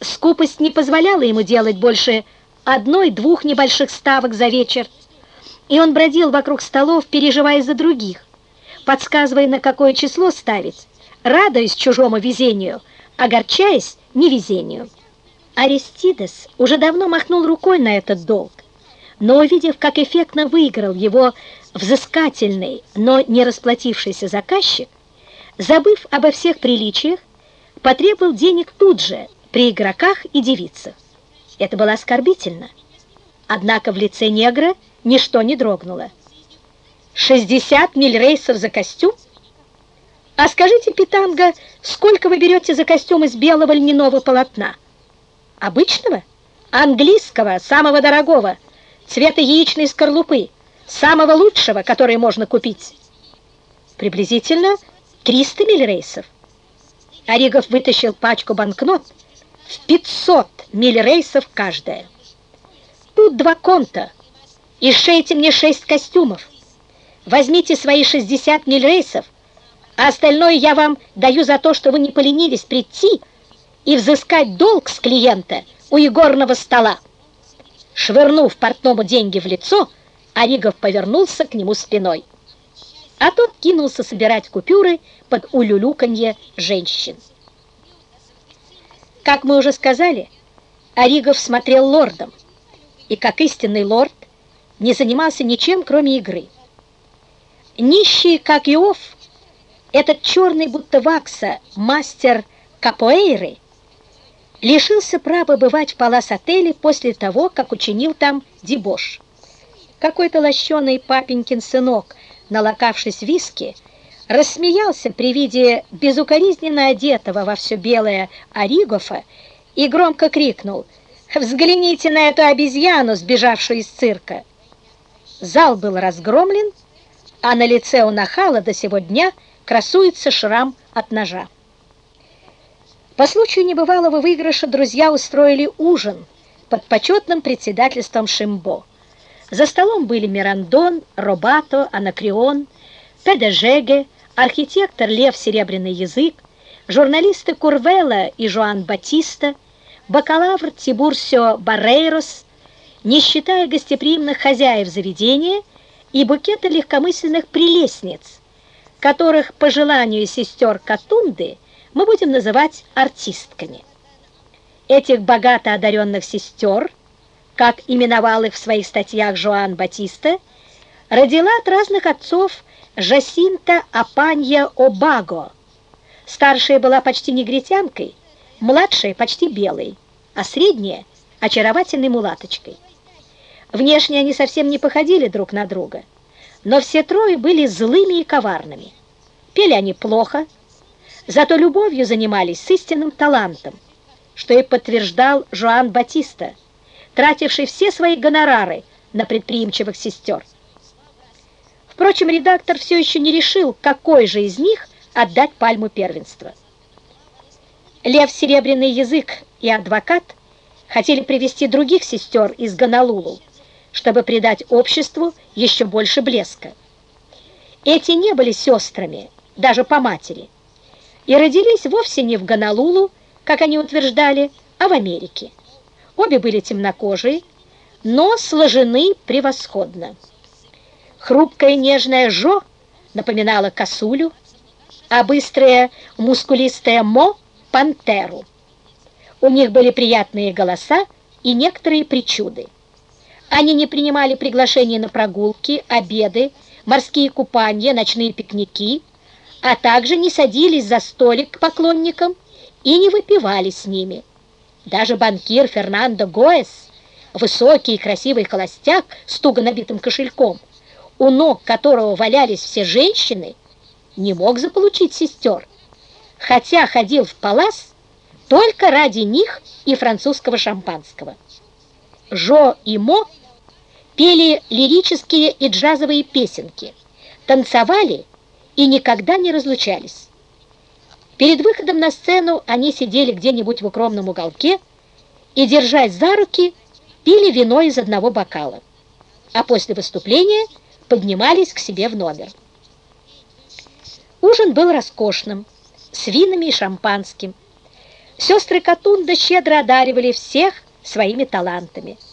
Скупость не позволяла ему делать больше одной-двух небольших ставок за вечер, и он бродил вокруг столов, переживая за других, подсказывая, на какое число ставить, радуясь чужому везению, огорчаясь невезению. Аристидес уже давно махнул рукой на этот долг, но увидев, как эффектно выиграл его взыскательный, но не расплатившийся заказчик, забыв обо всех приличиях, потребовал денег тут же, при игроках и девицах. Это было оскорбительно. Однако в лице негра ничто не дрогнуло. 60 миль рейсов за костюм? А скажите, Питанга, сколько вы берете за костюм из белого льняного полотна? Обычного? Английского, самого дорогого, цвета яичной скорлупы, самого лучшего, который можно купить? Приблизительно 300 миль рейсов. Оригов вытащил пачку банкнот в 500 миль рейсов каждая. Тут два конта, и шейте мне шесть костюмов. Возьмите свои 60 миль рейсов, а остальное я вам даю за то, что вы не поленились прийти и взыскать долг с клиента у игорного стола. Швырнув портному деньги в лицо, Оригов повернулся к нему спиной. А тот кинулся собирать купюры под улюлюканье женщин. Как мы уже сказали, Оригов смотрел лордом, и, как истинный лорд, не занимался ничем, кроме игры. Нищий, как Иов, этот черный будто вакса мастер капоэйры лишился права бывать в палас-отеле после того, как учинил там дебош. Какой-то лощеный папенькин сынок, налокавшись виски, рассмеялся при виде безукоризненно одетого во все белое Оригофа и громко крикнул «Взгляните на эту обезьяну, сбежавшую из цирка!» Зал был разгромлен, а на лице у нахала до сего дня красуется шрам от ножа. По случаю небывалого выигрыша друзья устроили ужин под почетным председательством Шимбо. За столом были Мирандон, Робато, Анакреон, Педежеге, архитектор Лев Серебряный Язык, журналисты Курвела и Жоан Батиста, бакалавр Тибурсио Баррейрос, не считая гостеприимных хозяев заведения и букета легкомысленных прелестниц, которых по желанию сестер Катунды мы будем называть артистками. Этих богато одаренных сестер, как именовал их в своих статьях Жоан Батиста, родила от разных отцов Жасинта Апанья Обаго. Старшая была почти негритянкой, младшая почти белой, а средняя – очаровательной мулаточкой. Внешне они совсем не походили друг на друга, но все трое были злыми и коварными. Пели они плохо, зато любовью занимались с истинным талантом, что и подтверждал Жоан Батиста, тративший все свои гонорары на предприимчивых сестер. Впрочем, редактор все еще не решил, какой же из них отдать пальму первенства. Лев Серебряный Язык и адвокат хотели привести других сестер из Гонолулу, чтобы придать обществу еще больше блеска. Эти не были сестрами, даже по матери, и родились вовсе не в Гонолулу, как они утверждали, а в Америке. Обе были темнокожие, но сложены превосходно. Хрупкая нежная Жо напоминала косулю, а быстрая мускулистая Мо – пантеру. У них были приятные голоса и некоторые причуды. Они не принимали приглашения на прогулки, обеды, морские купания, ночные пикники, а также не садились за столик к поклонникам и не выпивали с ними. Даже банкир Фернандо Гоэс, высокий и красивый холостяк с туго набитым кошельком, у ног которого валялись все женщины, не мог заполучить сестер, хотя ходил в палас только ради них и французского шампанского. Жо и Мо пели лирические и джазовые песенки, танцевали и никогда не разлучались. Перед выходом на сцену они сидели где-нибудь в укромном уголке и, держась за руки, пили вино из одного бокала. А после выступления – поднимались к себе в номер. Ужин был роскошным, с винами и шампанским. Сестры Катунда щедро одаривали всех своими талантами –